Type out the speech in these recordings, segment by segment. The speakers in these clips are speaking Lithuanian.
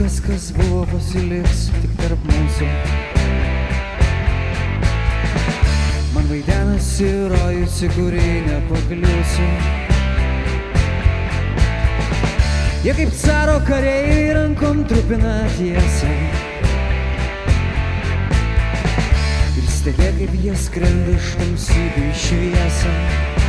pasiliks tik tarp mūsų. Man vaidenasi rojus, į kurį nepakliusiu. Jie kaip caro kariai rankom trupina tiesą. Ir stebė, kaip jie skrenda iš tamsybių į šviesą.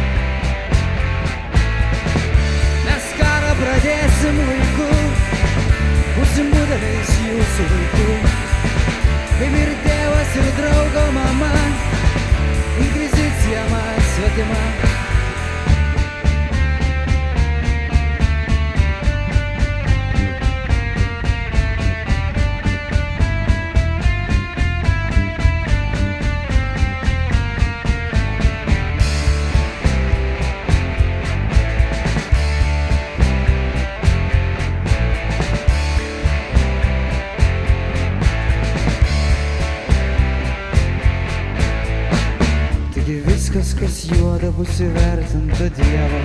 Viskas, kas juoda, bus įvertinta Dievo.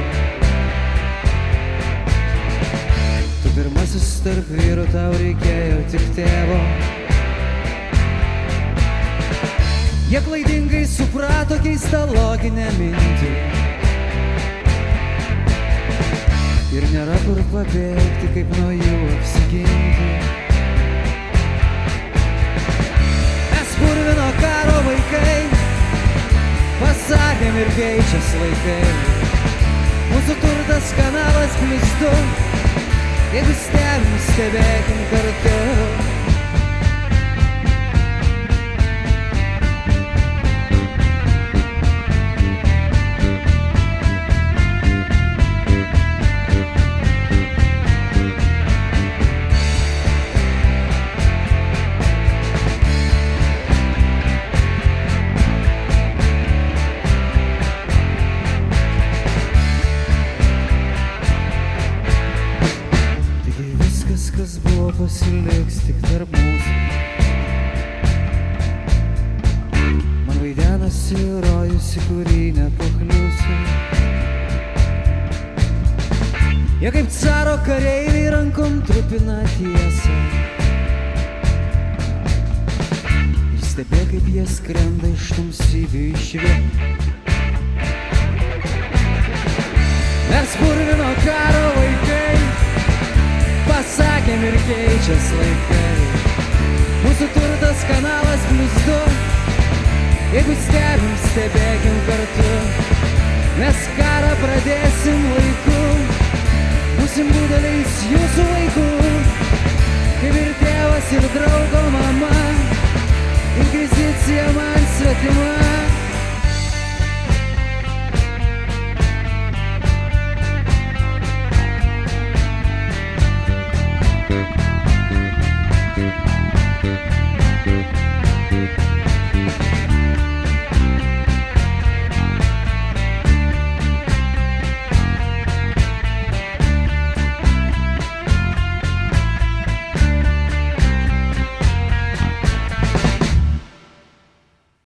Tu pirmasis tarp vyrų, tau reikėjo tik tėvo. Jie klaidingai suprato keistą loginę mintį. Ir nėra kur pabėgti, kaip nuo jų apsiginti. Pasakėm ir keičias laikai. Mūsų turtas kanalas plus du, jeigu stebim, stebėkim kartu. Viskas, kas buvo, pasiliks tik tarp mūsų. Man vaidenasi rojus, į kurį nepakliusiu. Jie kaip caro kareiviai rankom trupina tiesą. Ir stebė, kaip jie skrenda iš tamsybių iš vien. Laikai. Mūsų turtas kanalas plus du, jeigu stebim, stebėkim kartu. Mes karą pradėsim laiku, būsim budeliais jūsų vaikų. Kaip ir tėvas ir draugo mama,